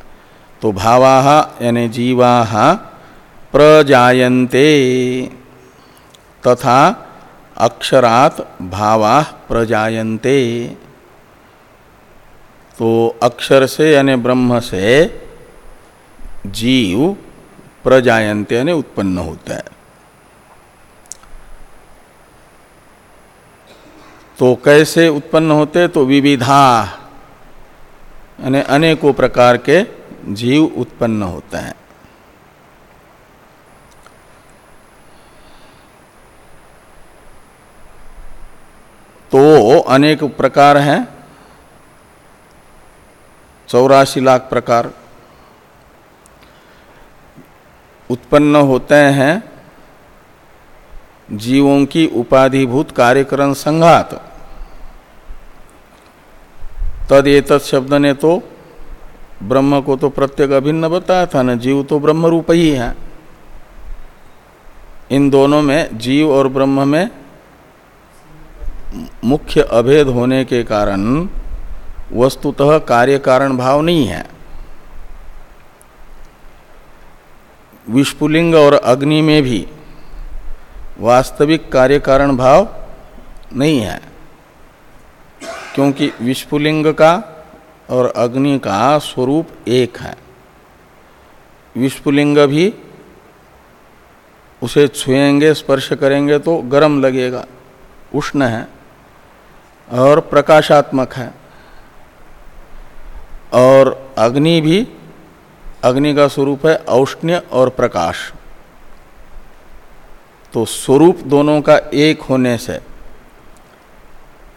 तो भावा, यानी जीवा, प्रजायन्ते। तथा अक्षरात भावा प्रजायन्ते। तो अक्षर से, यानी ब्रह्म से जीव प्रजायन्ते, यानी उत्पन्न होता है। तो कैसे उत्पन्न होते तो विविधा, यानी अनेकों प्रकार के जीव उत्पन्न होते हैं। तो अनेक प्रकार हैं, चौरासी लाख प्रकार उत्पन्न होते हैं। जीवों की उपाधिभूत कार्यकरण संघात। तद एत शब्द ने तो ब्रह्म को तो प्रत्येक अभिन्न बताया था ना, जीव तो ब्रह्म रूप ही है। इन दोनों में जीव और ब्रह्म में मुख्य अभेद होने के कारण वस्तुतः कार्य कारण भाव नहीं है। विस्फुलिंग और अग्नि में भी वास्तविक कार्य कारण भाव नहीं है, क्योंकि विस्फुलिंग का और अग्नि का स्वरूप एक है। विस्फुलिंग भी उसे छुएँगे, स्पर्श करेंगे तो गर्म लगेगा, उष्ण है और प्रकाशात्मक है। और अग्नि भी, अग्नि का स्वरूप है औष्ण्य और प्रकाश। तो स्वरूप दोनों का एक होने से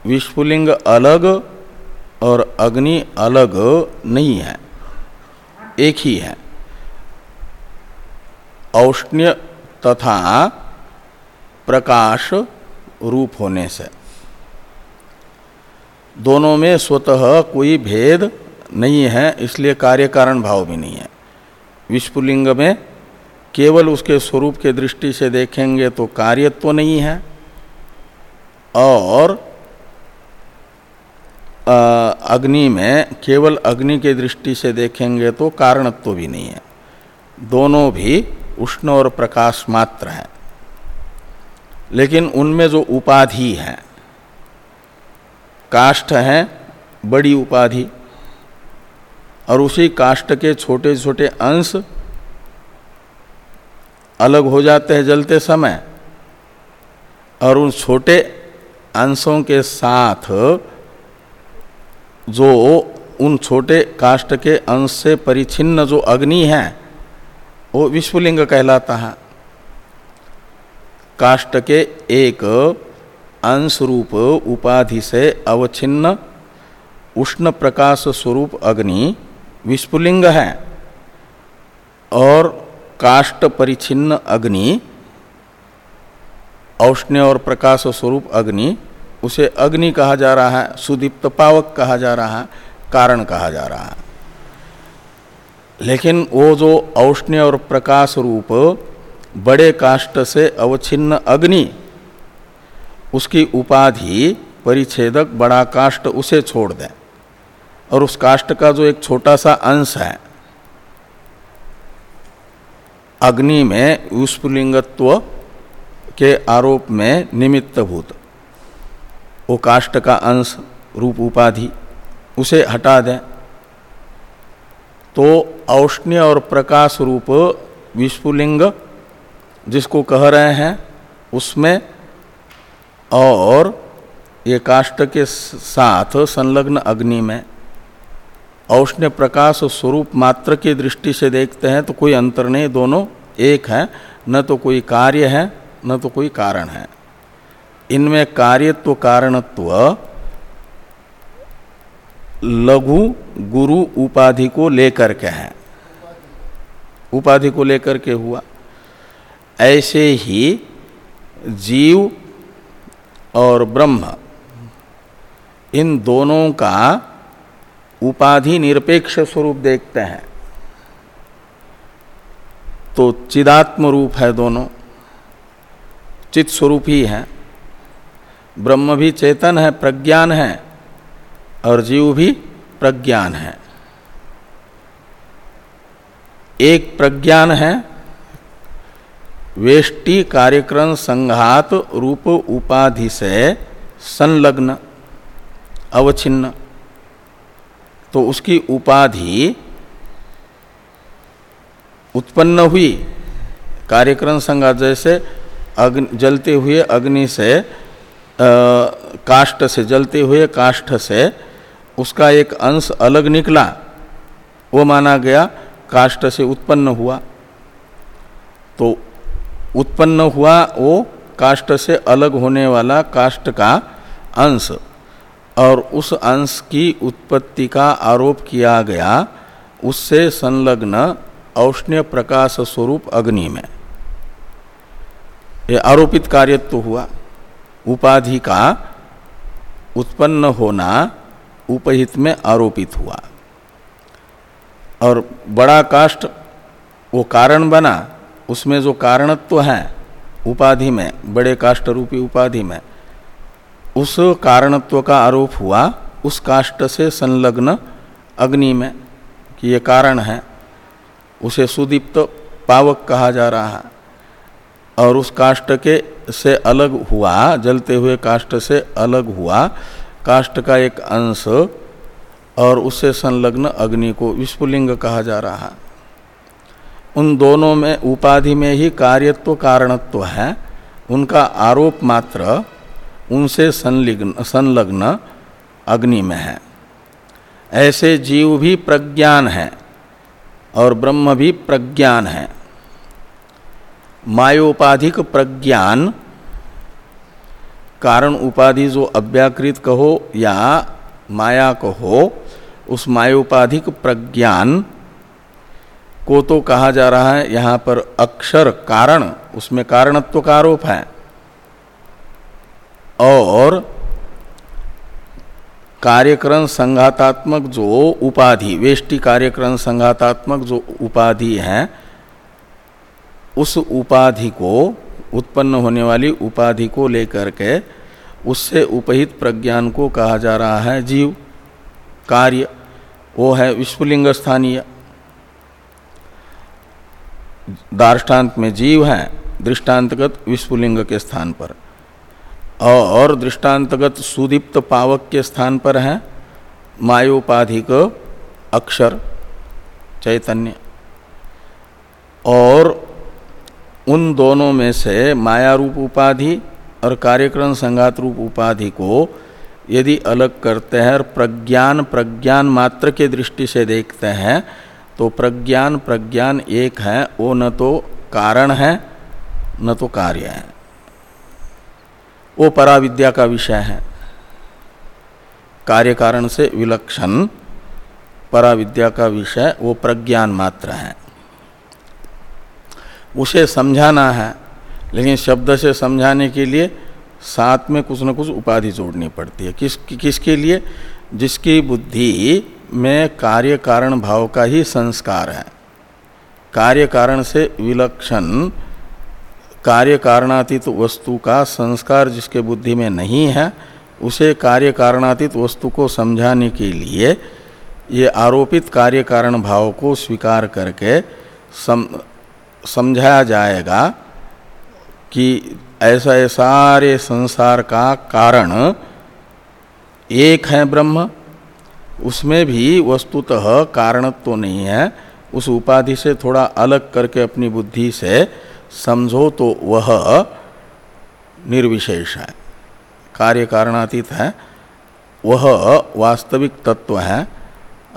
विश्वलिंग अलग और अग्नि अलग नहीं है, एक ही है। औष्ण्य तथा प्रकाश रूप होने से दोनों में स्वतः कोई भेद नहीं है, इसलिए कार्य कारण भाव भी नहीं है। विश्वलिंग में केवल उसके स्वरूप के दृष्टि से देखेंगे तो कार्यत्व तो नहीं है। और अग्नि में केवल अग्नि के दृष्टि से देखेंगे तो कारणत्व तो भी नहीं है। दोनों भी उष्ण और प्रकाश मात्र है। लेकिन उनमें जो उपाधि है, काष्ठ है, बड़ी उपाधि, और उसी काष्ठ के छोटे छोटे अंश अलग हो जाते हैं जलते समय। और उन छोटे अंशों के साथ जो उन छोटे काष्ट के अंश से परिचिन्न जो अग्नि है, वो विश्वलिंग कहलाता है। काष्ट के एक अंश रूप उपाधि से अवच्छिन्न उष्ण प्रकाश स्वरूप अग्नि विश्वलिंग है। और काष्ट परिचिन्न अग्नि, औष्ण्य और प्रकाश स्वरूप अग्नि, उसे अग्नि कहा जा रहा है, सुदीप्त पावक कहा जा रहा है, कारण कहा जा रहा है। लेकिन वो जो औष्ण्य और प्रकाश रूप बड़े काष्ट से अवच्छिन्न अग्नि, उसकी उपाधि परिच्छेदक बड़ा काष्ट उसे छोड़ दें। और उस काष्ट का जो एक छोटा सा अंश है अग्नि में विस्फुलिंगत्व के आरोप में निमित्तभूत वो काष्ट का अंश, रूप उपाधि, उसे हटा दें। तो औष्ण्य और प्रकाश रूप विस्फुलिंग जिसको कह रहे हैं, उसमें और ये काष्ट के साथ संलग्न अग्नि में औष्ण्य प्रकाश स्वरूप मात्र की दृष्टि से देखते हैं तो कोई अंतर नहीं, दोनों एक है। न तो कोई कार्य है, न तो कोई कारण है। इनमें कार्यत्व, कारणत्व, लघु, गुरु, उपाधि को लेकर के है। उपाधि को लेकर के हुआ। ऐसे ही जीव और ब्रह्म, इन दोनों का उपाधि निरपेक्ष स्वरूप देखते हैं। तो चिदात्म रूप है दोनों। चित स्वरूप ही है। ब्रह्म भी चेतन है, प्रज्ञान है, और जीव भी प्रज्ञान है। एक प्रज्ञान है, वेष्टि कार्यक्रम संघात रूप उपाधि से संलग्न, अवच्छिन्न। तो उसकी उपाधि उत्पन्न हुई। कार्यक्रम संघात जैसे अग्नि, जलते हुए अग्नि से काष्ठ से जलते हुए काष्ठ से उसका एक अंश अलग निकला। वो माना गया काष्ठ से उत्पन्न हुआ। तो उत्पन्न हुआ वो काष्ट से अलग होने वाला काष्ट का अंश। और उस अंश की उत्पत्ति का आरोप किया गया, उससे संलग्न औष्ण्य प्रकाश स्वरूप अग्नि में। ये आरोपित कार्यत्व तो हुआ। उपाधि का उत्पन्न होना उपहित में आरोपित हुआ। और बड़ा काष्ट वो कारण बना, उसमें जो कारणत्व तो है, उपाधि में, बड़े काष्ट रूपी उपाधि में उस कारणत्व का आरोप हुआ, उस काष्ट से संलग्न अग्नि में, कि ये कारण है, उसे सुदीप्त पावक कहा जा रहा है। और उस काष्ट के से अलग हुआ, जलते हुए काष्ट से अलग हुआ, काष्ट का एक अंश, और उससे संलग्न अग्नि को विस्फुलिंग कहा जा रहा है। उन दोनों में, उपाधि में ही कार्यत्व कारणत्व है, उनका आरोप मात्र उनसे संलग्न संलग्न अग्नि में है। ऐसे जीव भी प्रज्ञान है और ब्रह्म भी प्रज्ञान है। मायोपाधिक प्रज्ञान कारण उपाधि जो अव्याकृत कहो या माया कहो, उस मायोपाधिक प्रज्ञान को तो कहा जा रहा है, यहाँ पर अक्षर कारण, उसमें कारणत्व का आरोप है। और कार्यक्रम संघातात्मक जो उपाधि, वेष्टि कार्यक्रम संघातात्मक जो उपाधि है, उस उपाधि को, उत्पन्न होने वाली उपाधि को लेकर के उससे उपहित प्रज्ञान को कहा जा रहा है जीव, कार्य, वो है विश्वलिंग स्थानीय। दार्ष्टान्त में जीव है दृष्टांतगत विश्वलिंग के स्थान पर। और दृष्टांतगत सुदीप्त पावक के स्थान पर है मायोपाधिक अक्षर चैतन्य। और उन दोनों में से माया रूप उपाधि और कार्यक्रम संगात रूप उपाधि को यदि अलग करते हैं और प्रज्ञान प्रज्ञान मात्र के दृष्टि से देखते हैं तो प्रज्ञान प्रज्ञान एक है, वो न तो कारण है, न तो कार्य है। वो पराविद्या का विषय है। कार्य कारण से विलक्षण पराविद्या का विषय, वो प्रज्ञान मात्र है। उसे समझाना है, लेकिन शब्द से समझाने के लिए साथ में कुछ न कुछ उपाधि जोड़नी पड़ती है। किस, किसके लिए? जिसकी बुद्धि में कार्य कारण भाव का ही संस्कार है। कार्य कारण से विलक्षण कार्य कारणातीत वस्तु का संस्कार जिसके बुद्धि में नहीं है उसे कार्य कारणातीत वस्तु को समझाने के लिए ये आरोपित कार्य कारण भाव को स्वीकार करके सम, समझाया जाएगा कि ऐसा सारे संसार का कारण एक है ब्रह्म उसमें भी वस्तुतः कारणत्व तो नहीं है उस उपाधि से थोड़ा अलग करके अपनी बुद्धि से समझो तो वह निर्विशेष है। कार्य कारणातीत है, वह वास्तविक तत्व है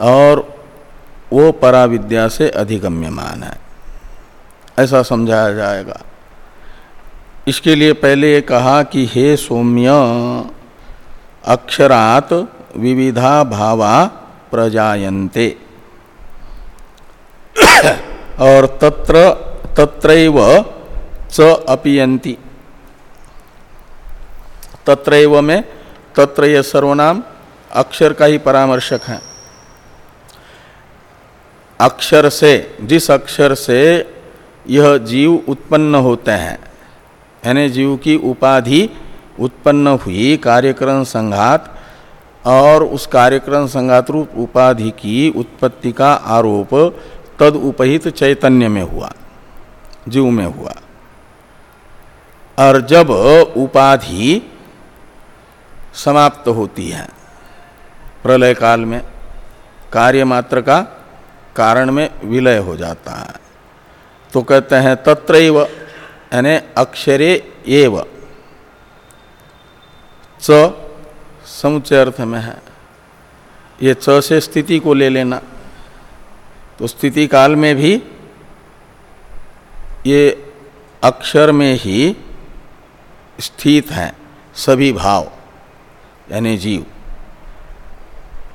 और वो पराविद्या से अधिगम्यमान है। ऐसा समझाया जाएगा। इसके लिए पहले ये कहा कि हे सौम्य, अक्षरात विविधा भावा प्रजायन्ते। और तत्र तत्रैव च अपियंती तत्रैव में तत्र यह सर्वनाम, अक्षर का ही परामर्शक है। अक्षर से, जिस अक्षर से यह जीव उत्पन्न होते हैं, यानी जीव की उपाधि उत्पन्न हुई कार्यक्रम संघात और उस कार्यक्रम संघात रूप उपाधि की उत्पत्ति का आरोप तद उपहित चैतन्य में हुआ। जीव में हुआ। और जब उपाधि समाप्त होती है, प्रलय काल में, कार्य मात्र का कारण में विलय हो जाता है। तो कहते हैं तत्र यानी अक्षरे एव, च समुचय अर्थ में है। ये च से स्थिति को ले लेना। तो स्थिति काल में भी ये अक्षर में ही स्थित हैं सभी भाव, यानी जीव।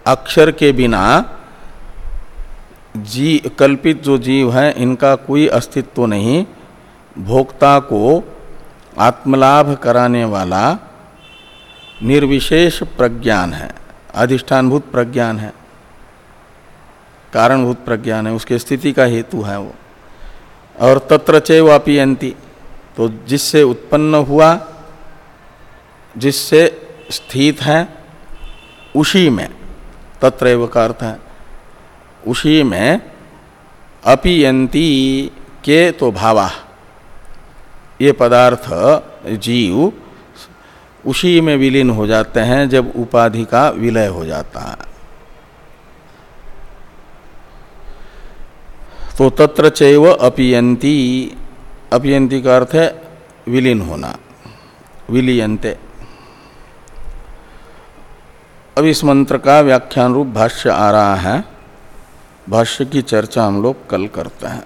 अक्षर के बिना जी, कल्पित जो जीव हैं, इनका कोई अस्तित्व नहीं। भोक्ता को आत्मलाभ कराने वाला निर्विशेष प्रज्ञान है, अधिष्ठानभूत प्रज्ञान है, कारणभूत प्रज्ञान है, उसके स्थिति का हेतु है वो। और तत्र चैवापियंती तो जिससे उत्पन्न हुआ, जिससे स्थित है, उसी में तत्र का अर्थ है, उसी में अपियंती के तो भावा। ये पदार्थ जीव उसी में विलीन हो जाते हैं जब उपाधि का विलय हो जाता है। तो तत्र चैव अपियंती अपियंती का अर्थ है विलीन होना विलीयंते अब इस मंत्र का व्याख्यान रूप भाष्य आ रहा है। भाष्य की चर्चा हम लोग कल करते हैं।